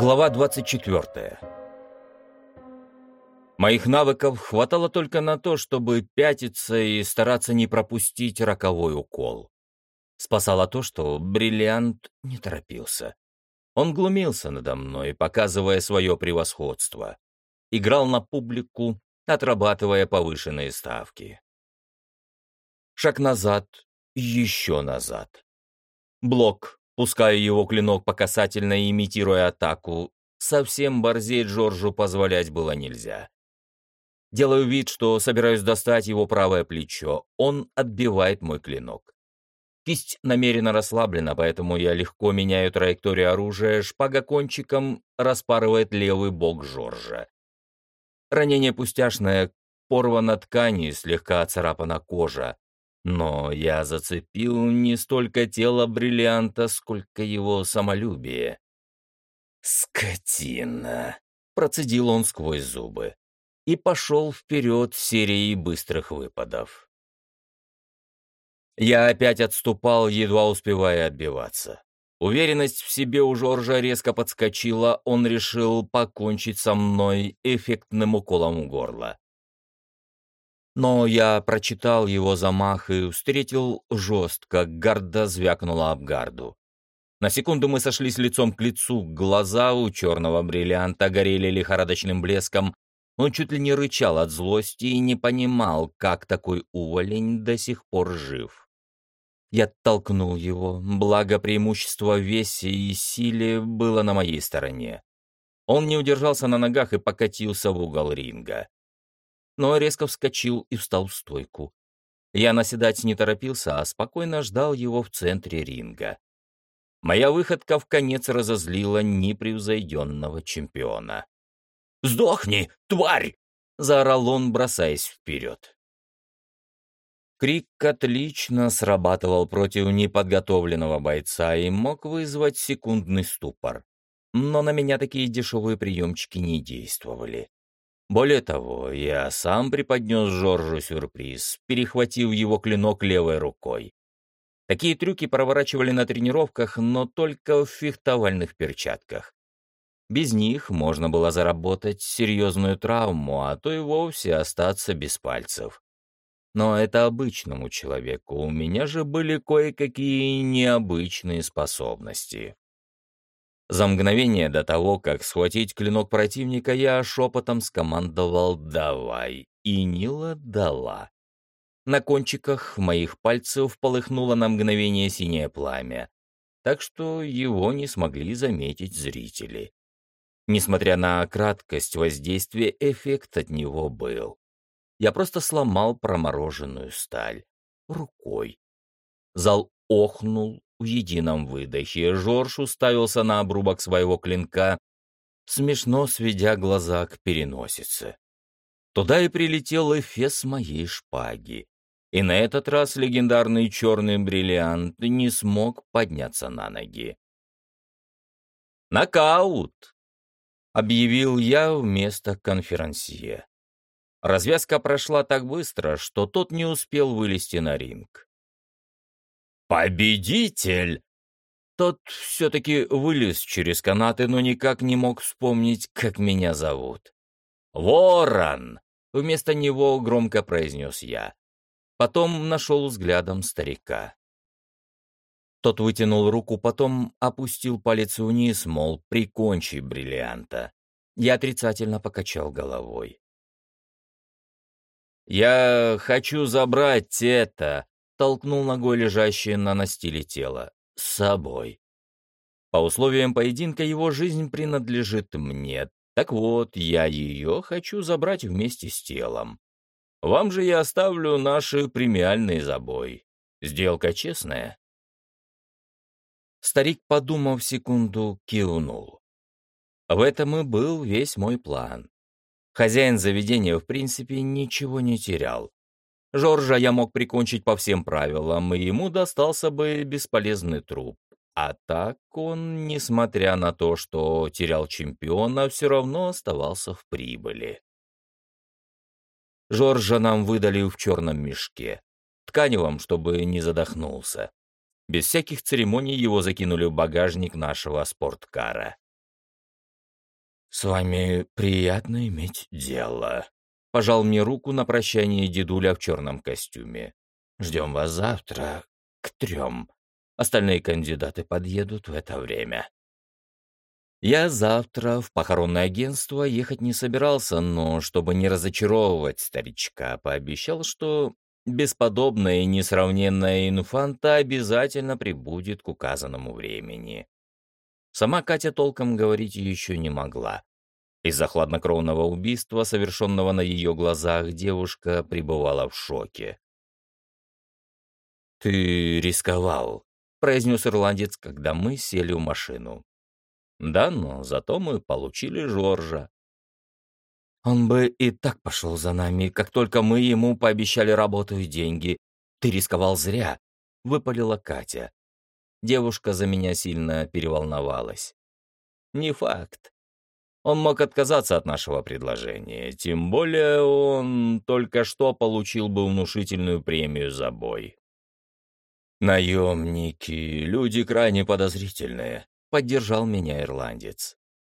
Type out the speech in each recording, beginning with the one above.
Глава 24. Моих навыков хватало только на то, чтобы пятиться и стараться не пропустить роковой укол. Спасало то, что бриллиант не торопился. Он глумился надо мной, показывая свое превосходство. Играл на публику, отрабатывая повышенные ставки. Шаг назад, еще назад. Блок, пуская его клинок по касательной, имитируя атаку. Совсем борзеть Джорджу позволять было нельзя. Делаю вид, что собираюсь достать его правое плечо. Он отбивает мой клинок. Кисть намеренно расслаблена, поэтому я легко меняю траекторию оружия, шпага кончиком распарывает левый бок Жоржа. Ранение пустяшное, порвана ткань и слегка оцарапана кожа. Но я зацепил не столько тело бриллианта, сколько его самолюбие. «Скотина!» — процедил он сквозь зубы и пошел вперед серией быстрых выпадов. Я опять отступал, едва успевая отбиваться. Уверенность в себе у Жоржа резко подскочила, он решил покончить со мной эффектным уколом горла. Но я прочитал его замах и встретил жестко, гарда звякнула об гарду. На секунду мы сошлись лицом к лицу, глаза у черного бриллианта горели лихорадочным блеском, он чуть ли не рычал от злости и не понимал, как такой уволень до сих пор жив. Я толкнул его, благо преимущество в весе и силе было на моей стороне. Он не удержался на ногах и покатился в угол ринга но резко вскочил и встал в стойку. Я наседать не торопился, а спокойно ждал его в центре ринга. Моя выходка в конец разозлила непревзойденного чемпиона. «Сдохни, тварь!» — заорал он, бросаясь вперед. Крик отлично срабатывал против неподготовленного бойца и мог вызвать секундный ступор. Но на меня такие дешевые приемчики не действовали. Более того, я сам преподнес Жоржу сюрприз, перехватив его клинок левой рукой. Такие трюки проворачивали на тренировках, но только в фехтовальных перчатках. Без них можно было заработать серьезную травму, а то и вовсе остаться без пальцев. Но это обычному человеку, у меня же были кое-какие необычные способности. За мгновение до того, как схватить клинок противника, я шепотом скомандовал «давай», и Нила дала. На кончиках моих пальцев полыхнуло на мгновение синее пламя, так что его не смогли заметить зрители. Несмотря на краткость воздействия, эффект от него был. Я просто сломал промороженную сталь рукой. Зал охнул, в едином выдохе Жорж уставился на обрубок своего клинка, смешно сведя глаза к переносице. Туда и прилетел эфес моей шпаги. И на этот раз легендарный черный бриллиант не смог подняться на ноги. «Нокаут!» — объявил я вместо конферансье. Развязка прошла так быстро, что тот не успел вылезти на ринг. «Победитель!» Тот все-таки вылез через канаты, но никак не мог вспомнить, как меня зовут. «Ворон!» — вместо него громко произнес я. Потом нашел взглядом старика. Тот вытянул руку, потом опустил палец вниз, мол, прикончи бриллианта. Я отрицательно покачал головой. «Я хочу забрать это!» Толкнул ногой лежащее на настиле тело. С собой. По условиям поединка его жизнь принадлежит мне. Так вот, я ее хочу забрать вместе с телом. Вам же я оставлю наши премиальные забой. Сделка честная?» Старик, подумав секунду, кивнул. В этом и был весь мой план. Хозяин заведения, в принципе, ничего не терял. Жоржа я мог прикончить по всем правилам, и ему достался бы бесполезный труп. А так он, несмотря на то, что терял чемпиона, все равно оставался в прибыли. Жоржа нам выдали в черном мешке, тканевом, чтобы не задохнулся. Без всяких церемоний его закинули в багажник нашего спорткара. «С вами приятно иметь дело», — пожал мне руку на прощание дедуля в черном костюме. «Ждем вас завтра к трем. Остальные кандидаты подъедут в это время». Я завтра в похоронное агентство ехать не собирался, но, чтобы не разочаровывать старичка, пообещал, что бесподобная и несравненная инфанта обязательно прибудет к указанному времени. Сама Катя толком говорить еще не могла. Из-за хладнокровного убийства, совершенного на ее глазах, девушка пребывала в шоке. «Ты рисковал», — произнес ирландец, когда мы сели в машину. «Да, но зато мы получили Жоржа». «Он бы и так пошел за нами, как только мы ему пообещали работу и деньги. Ты рисковал зря», — выпалила Катя. Девушка за меня сильно переволновалась. «Не факт. Он мог отказаться от нашего предложения, тем более он только что получил бы внушительную премию за бой». «Наемники — люди крайне подозрительные», — поддержал меня ирландец.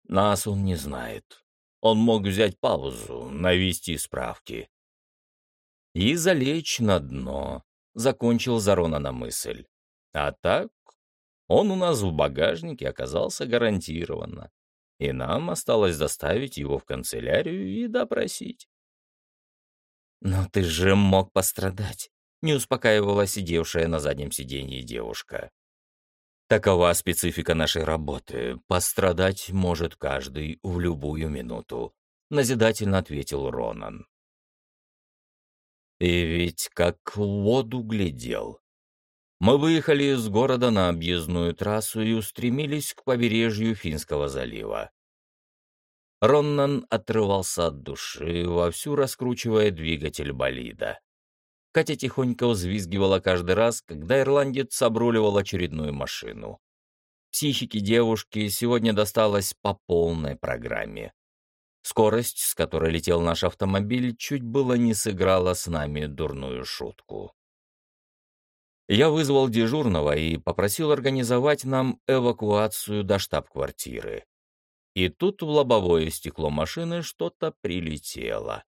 «Нас он не знает. Он мог взять паузу, навести справки». «И залечь на дно», — закончил Зарона на мысль. «А так, он у нас в багажнике оказался гарантированно, и нам осталось доставить его в канцелярию и допросить». «Но ты же мог пострадать», не успокаивала сидевшая на заднем сиденье девушка. Такова специфика нашей работы. Пострадать может каждый в любую минуту, назидательно ответил Ронан. И ведь как в воду глядел. Мы выехали из города на объездную трассу и устремились к побережью Финского залива. Роннан отрывался от души, вовсю раскручивая двигатель болида. Катя тихонько взвизгивала каждый раз, когда ирландец обруливал очередную машину. Психике девушки сегодня досталось по полной программе. Скорость, с которой летел наш автомобиль, чуть было не сыграла с нами дурную шутку. Я вызвал дежурного и попросил организовать нам эвакуацию до штаб-квартиры. И тут в лобовое стекло машины что-то прилетело.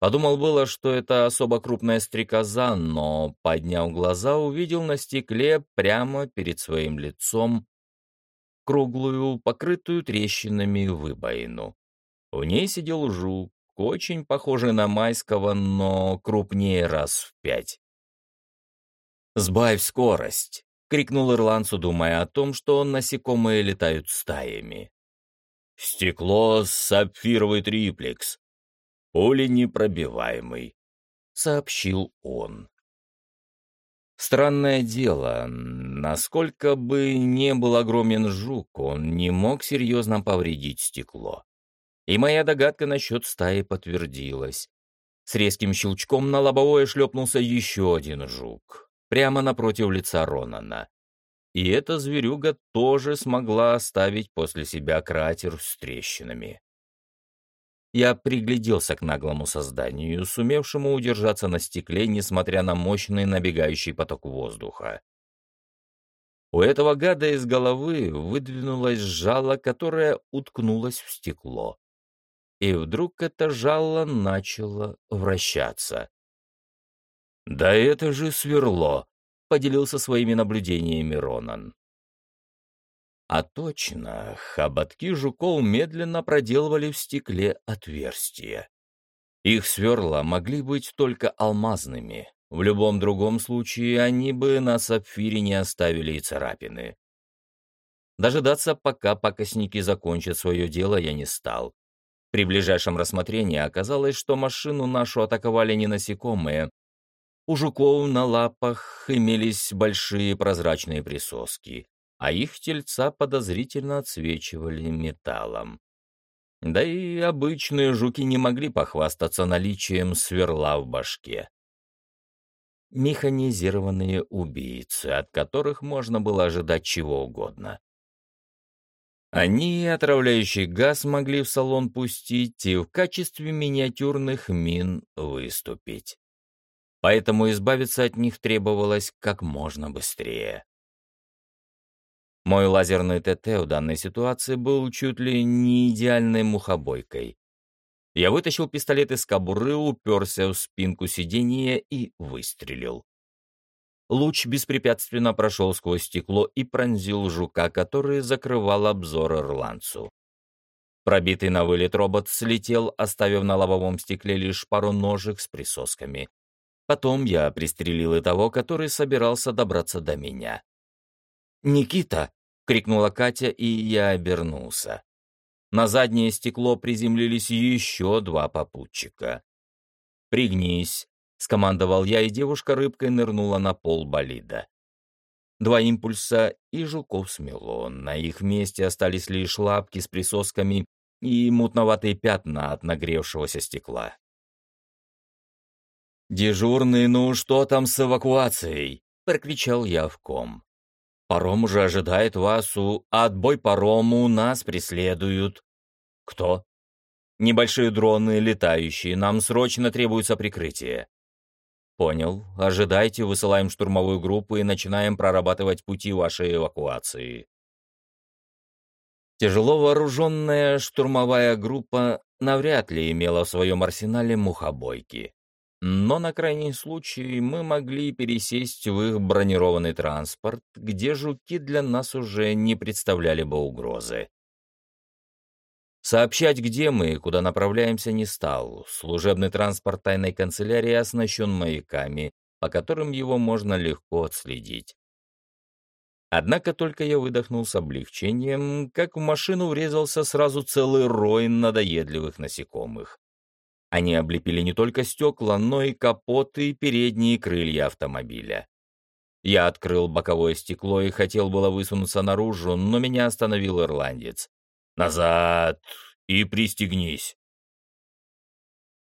Подумал было, что это особо крупная стрекоза, но, подняв глаза, увидел на стекле прямо перед своим лицом круглую, покрытую трещинами выбоину. В ней сидел жук, очень похожий на майского, но крупнее раз в пять. «Сбавь скорость!» — крикнул ирландцу, думая о том, что насекомые летают стаями. «Стекло — сапфировый триплекс», Поле непробиваемый», — сообщил он. Странное дело, насколько бы не был огромен жук, он не мог серьезно повредить стекло. И моя догадка насчет стаи подтвердилась. С резким щелчком на лобовое шлепнулся еще один жук, прямо напротив лица Ронана. И эта зверюга тоже смогла оставить после себя кратер с трещинами. Я пригляделся к наглому созданию, сумевшему удержаться на стекле, несмотря на мощный набегающий поток воздуха. У этого гада из головы выдвинулось жало, которое уткнулось в стекло. И вдруг это жало начало вращаться. «Да это же сверло!» — поделился своими наблюдениями Ронан. А точно, хоботки жуков медленно проделывали в стекле отверстия. Их сверла могли быть только алмазными. В любом другом случае они бы на сапфире не оставили и царапины. Дожидаться, пока пакостники закончат свое дело, я не стал. При ближайшем рассмотрении оказалось, что машину нашу атаковали не насекомые. У жуков на лапах имелись большие прозрачные присоски а их тельца подозрительно отсвечивали металлом. Да и обычные жуки не могли похвастаться наличием сверла в башке. Механизированные убийцы, от которых можно было ожидать чего угодно. Они отравляющий газ могли в салон пустить и в качестве миниатюрных мин выступить. Поэтому избавиться от них требовалось как можно быстрее. Мой лазерный ТТ в данной ситуации был чуть ли не идеальной мухобойкой. Я вытащил пистолет из кобуры, уперся в спинку сиденья и выстрелил. Луч беспрепятственно прошел сквозь стекло и пронзил жука, который закрывал обзор ирландцу. Пробитый на вылет робот слетел, оставив на лобовом стекле лишь пару ножек с присосками. Потом я пристрелил и того, который собирался добраться до меня. «Никита!» — крикнула Катя, и я обернулся. На заднее стекло приземлились еще два попутчика. «Пригнись», — скомандовал я, и девушка рыбкой нырнула на пол болида. Два импульса, и жуков смело. На их месте остались лишь лапки с присосками и мутноватые пятна от нагревшегося стекла. «Дежурный, ну что там с эвакуацией?» — прокричал я в ком. Паром уже ожидает вас у... Отбой парому, нас преследуют. Кто? Небольшие дроны, летающие. Нам срочно требуется прикрытие. Понял. Ожидайте, высылаем штурмовую группу и начинаем прорабатывать пути вашей эвакуации. Тяжело вооруженная штурмовая группа навряд ли имела в своем арсенале мухобойки. Но на крайний случай мы могли пересесть в их бронированный транспорт, где жуки для нас уже не представляли бы угрозы. Сообщать, где мы и куда направляемся, не стал. Служебный транспорт тайной канцелярии оснащен маяками, по которым его можно легко отследить. Однако только я выдохнул с облегчением, как в машину врезался сразу целый рой надоедливых насекомых. Они облепили не только стекла, но и капоты и передние крылья автомобиля. Я открыл боковое стекло и хотел было высунуться наружу, но меня остановил ирландец. «Назад! И пристегнись!»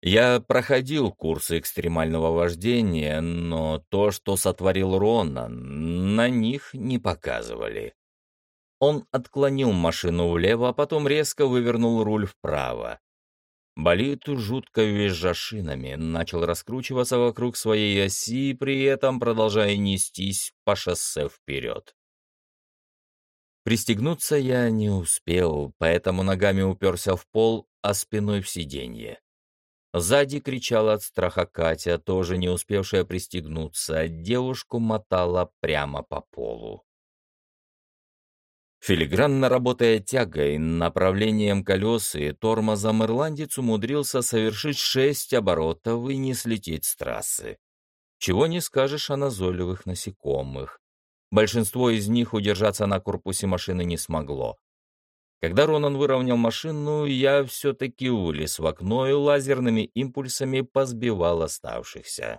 Я проходил курсы экстремального вождения, но то, что сотворил Ронан, на них не показывали. Он отклонил машину влево, а потом резко вывернул руль вправо. Болид, жутко визжа шинами, начал раскручиваться вокруг своей оси, при этом продолжая нестись по шоссе вперед. Пристегнуться я не успел, поэтому ногами уперся в пол, а спиной в сиденье. Сзади кричала от страха Катя, тоже не успевшая пристегнуться, девушку мотала прямо по полу. Филигранно работая тягой, направлением колес и тормозом, ирландец умудрился совершить шесть оборотов и не слететь с трассы. Чего не скажешь о назойливых насекомых. Большинство из них удержаться на корпусе машины не смогло. Когда Ронан выровнял машину, я все-таки улез в окно и лазерными импульсами позбивал оставшихся.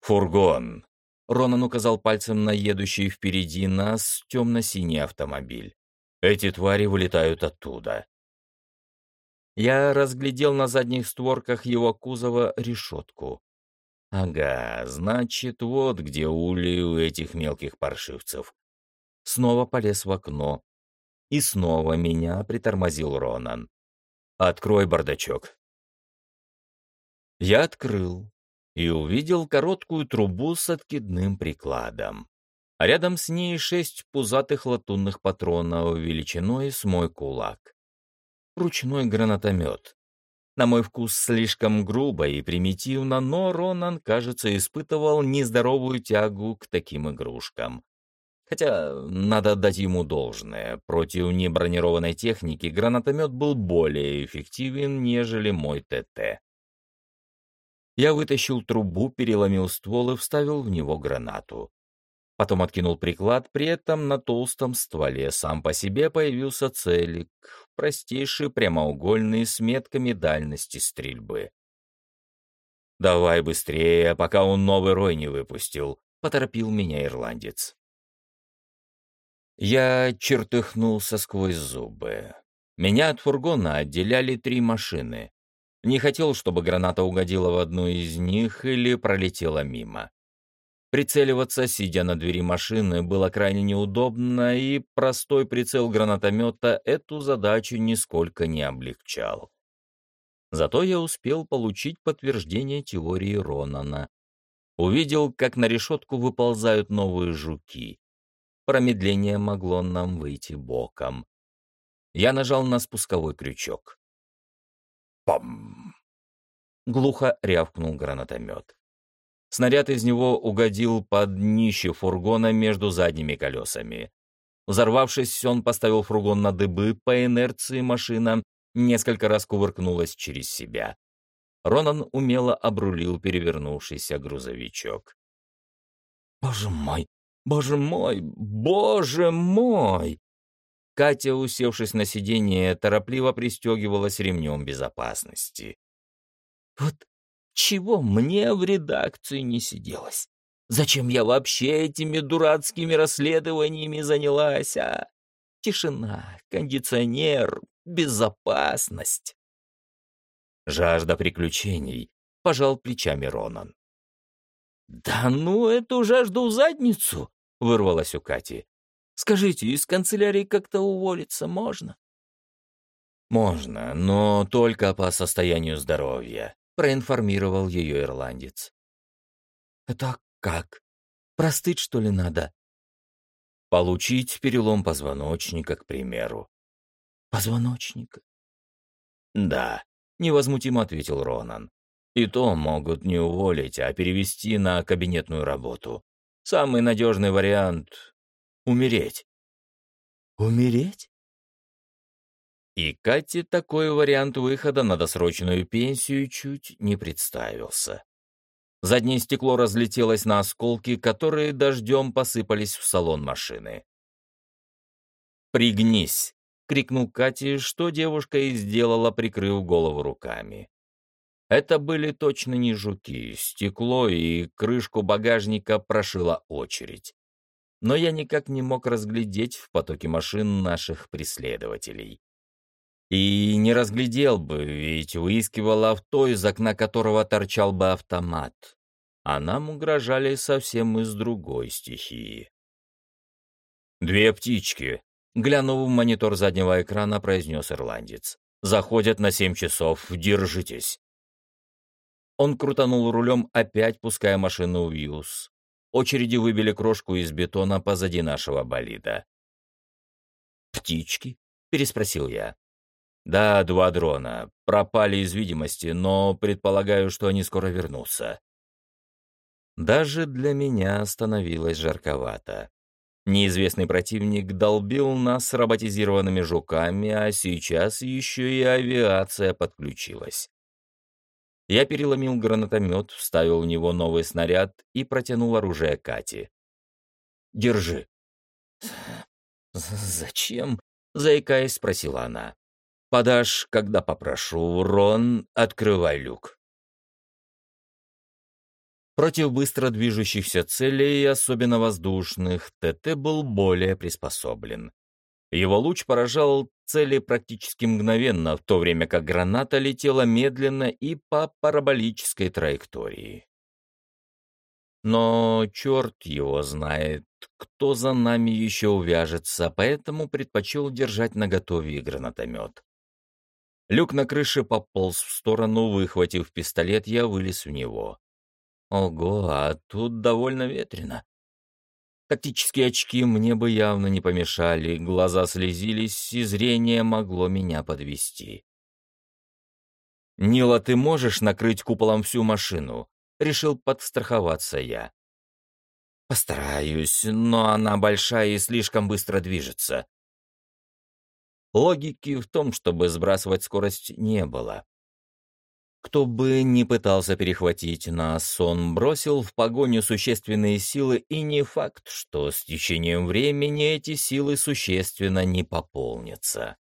«Фургон!» Ронан указал пальцем на едущий впереди нас темно-синий автомобиль. «Эти твари вылетают оттуда». Я разглядел на задних створках его кузова решетку. Ага, значит, вот где ули у этих мелких паршивцев. Снова полез в окно. И снова меня притормозил Ронан. «Открой бардачок». Я открыл и увидел короткую трубу с откидным прикладом. А рядом с ней шесть пузатых латунных патронов величиной с мой кулак. Ручной гранатомет. На мой вкус слишком грубо и примитивно, но Ронан, кажется, испытывал нездоровую тягу к таким игрушкам. Хотя, надо отдать ему должное, против небронированной техники гранатомет был более эффективен, нежели мой ТТ. Я вытащил трубу, переломил ствол и вставил в него гранату. Потом откинул приклад, при этом на толстом стволе сам по себе появился целик, простейший прямоугольный с метками дальности стрельбы. «Давай быстрее, пока он новый рой не выпустил», — поторопил меня ирландец. Я чертыхнулся сквозь зубы. Меня от фургона отделяли три машины. Не хотел, чтобы граната угодила в одну из них или пролетела мимо. Прицеливаться, сидя на двери машины, было крайне неудобно, и простой прицел гранатомета эту задачу нисколько не облегчал. Зато я успел получить подтверждение теории Ронана. Увидел, как на решетку выползают новые жуки. промедление могло нам выйти боком. Я нажал на спусковой крючок. Пам! Глухо рявкнул гранатомет. Снаряд из него угодил под днище фургона между задними колесами. Взорвавшись, он поставил фургон на дыбы, по инерции машина несколько раз кувыркнулась через себя. Ронан умело обрулил перевернувшийся грузовичок. «Боже мой! Боже мой! Боже мой!» Катя, усевшись на сиденье, торопливо пристегивалась ремнем безопасности. «Вот чего мне в редакции не сиделось? Зачем я вообще этими дурацкими расследованиями занялась, а? Тишина, кондиционер, безопасность. Жажда приключений, пожал плечами Ронан. «Да ну, эту жажду в задницу!» — вырвалась у Кати. «Скажите, из канцелярии как-то уволиться можно?» «Можно, но только по состоянию здоровья», — проинформировал ее ирландец. «Это как? Простыть, что ли, надо?» «Получить перелом позвоночника, к примеру». «Позвоночника?» «Да», — невозмутимо ответил Ронан. «И то могут не уволить, а перевести на кабинетную работу. Самый надежный вариант — умереть». «Умереть?» И Кате такой вариант выхода на досрочную пенсию чуть не представился. Заднее стекло разлетелось на осколки, которые дождем посыпались в салон машины. «Пригнись!» — крикнул Кате, что девушка и сделала, прикрыв голову руками. Это были точно не жуки, стекло и крышку багажника прошила очередь. Но я никак не мог разглядеть в потоке машин наших преследователей. И не разглядел бы, ведь выискивал авто, из окна которого торчал бы автомат. А нам угрожали совсем из другой стихии. «Две птички», — глянув в монитор заднего экрана, произнес ирландец. «Заходят на семь часов. Держитесь». Он крутанул рулем, опять пуская машину в юз. Очереди выбили крошку из бетона позади нашего болида. «Птички?» — переспросил я. Да, два дрона. Пропали из видимости, но предполагаю, что они скоро вернутся. Даже для меня становилось жарковато. Неизвестный противник долбил нас роботизированными жуками, а сейчас еще и авиация подключилась. Я переломил гранатомет, вставил в него новый снаряд и протянул оружие Кате. «Держи». «Зачем?» — заикаясь, спросила она. Подашь, когда попрошу. Рон, открывай люк. Против быстро движущихся целей, особенно воздушных, ТТ был более приспособлен. Его луч поражал цели практически мгновенно, в то время как граната летела медленно и по параболической траектории. Но черт его знает, кто за нами еще увяжется, поэтому предпочел держать наготове гранатомет. Люк на крыше пополз в сторону, выхватив пистолет, я вылез в него. Ого, а тут довольно ветрено. Тактические очки мне бы явно не помешали, глаза слезились, и зрение могло меня подвести. «Нила, ты можешь накрыть куполом всю машину?» — решил подстраховаться я. «Постараюсь, но она большая и слишком быстро движется. Логики в том, чтобы сбрасывать скорость, не было. Кто бы ни пытался перехватить нас, он бросил в погоню существенные силы, и не факт, что с течением времени эти силы существенно не пополнятся.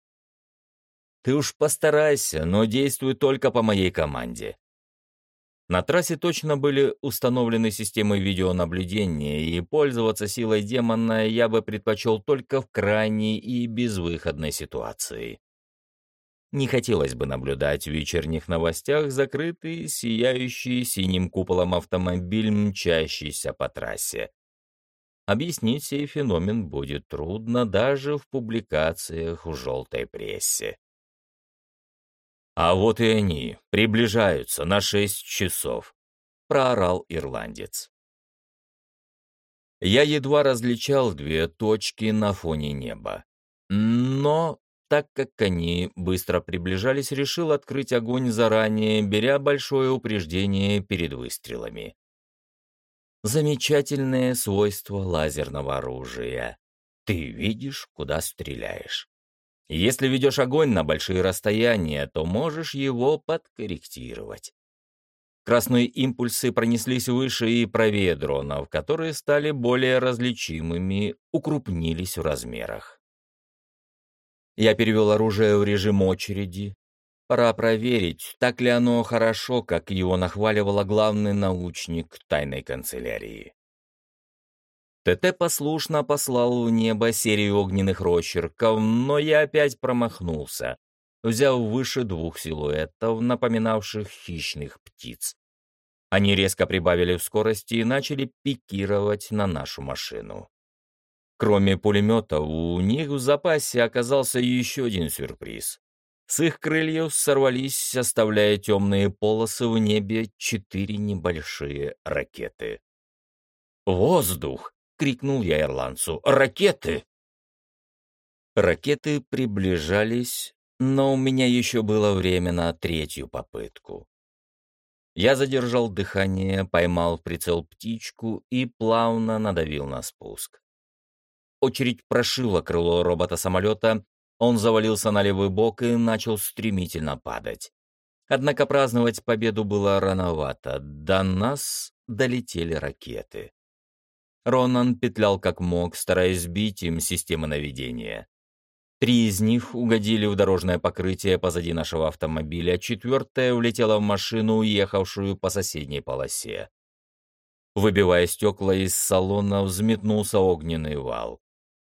Ты уж постарайся, но действуй только по моей команде. На трассе точно были установлены системы видеонаблюдения, и пользоваться силой демона я бы предпочел только в крайней и безвыходной ситуации. Не хотелось бы наблюдать в вечерних новостях закрытый, сияющий синим куполом автомобиль, мчащийся по трассе. Объяснить сей феномен будет трудно даже в публикациях в желтой прессе. «А вот и они, приближаются на шесть часов», — проорал ирландец. Я едва различал две точки на фоне неба. Но, так как они быстро приближались, решил открыть огонь заранее, беря большое упреждение перед выстрелами. Замечательное свойство лазерного оружия. Ты видишь, куда стреляешь. Если ведешь огонь на большие расстояния, то можешь его подкорректировать. Красные импульсы пронеслись выше и правее дронов, которые стали более различимыми, укрупнились в размерах. Я перевел оружие в режим очереди. Пора проверить, так ли оно хорошо, как его нахваливала главный научник тайной канцелярии. ТТ послушно послал в небо серию огненных росчерков, но я опять промахнулся, взяв выше двух силуэтов, напоминавших хищных птиц. Они резко прибавили в скорости и начали пикировать на нашу машину. Кроме пулемета, у них в запасе оказался еще один сюрприз. С их крыльев сорвались, оставляя темные полосы в небе, четыре небольшие ракеты. «Воздух!» — крикнул я ирландцу. «Ракеты!» Ракеты приближались, но у меня еще было время на третью попытку. Я задержал дыхание, поймал в прицел птичку и плавно надавил на спуск. Очередь прошила крыло робота-самолета, он завалился на левый бок и начал стремительно падать. Однако праздновать победу было рановато, до нас долетели ракеты. Ронан петлял как мог, стараясь сбить им системы наведения. Три из них угодили в дорожное покрытие позади нашего автомобиля, четвертая улетела в машину, уехавшую по соседней полосе. Выбивая стекла из салона, взметнулся огненный вал.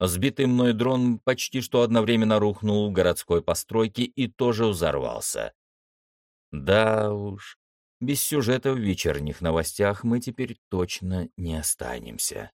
Сбитый мной дрон почти что одновременно рухнул в городской постройке и тоже взорвался. Да уж, без сюжета в вечерних новостях мы теперь точно не останемся.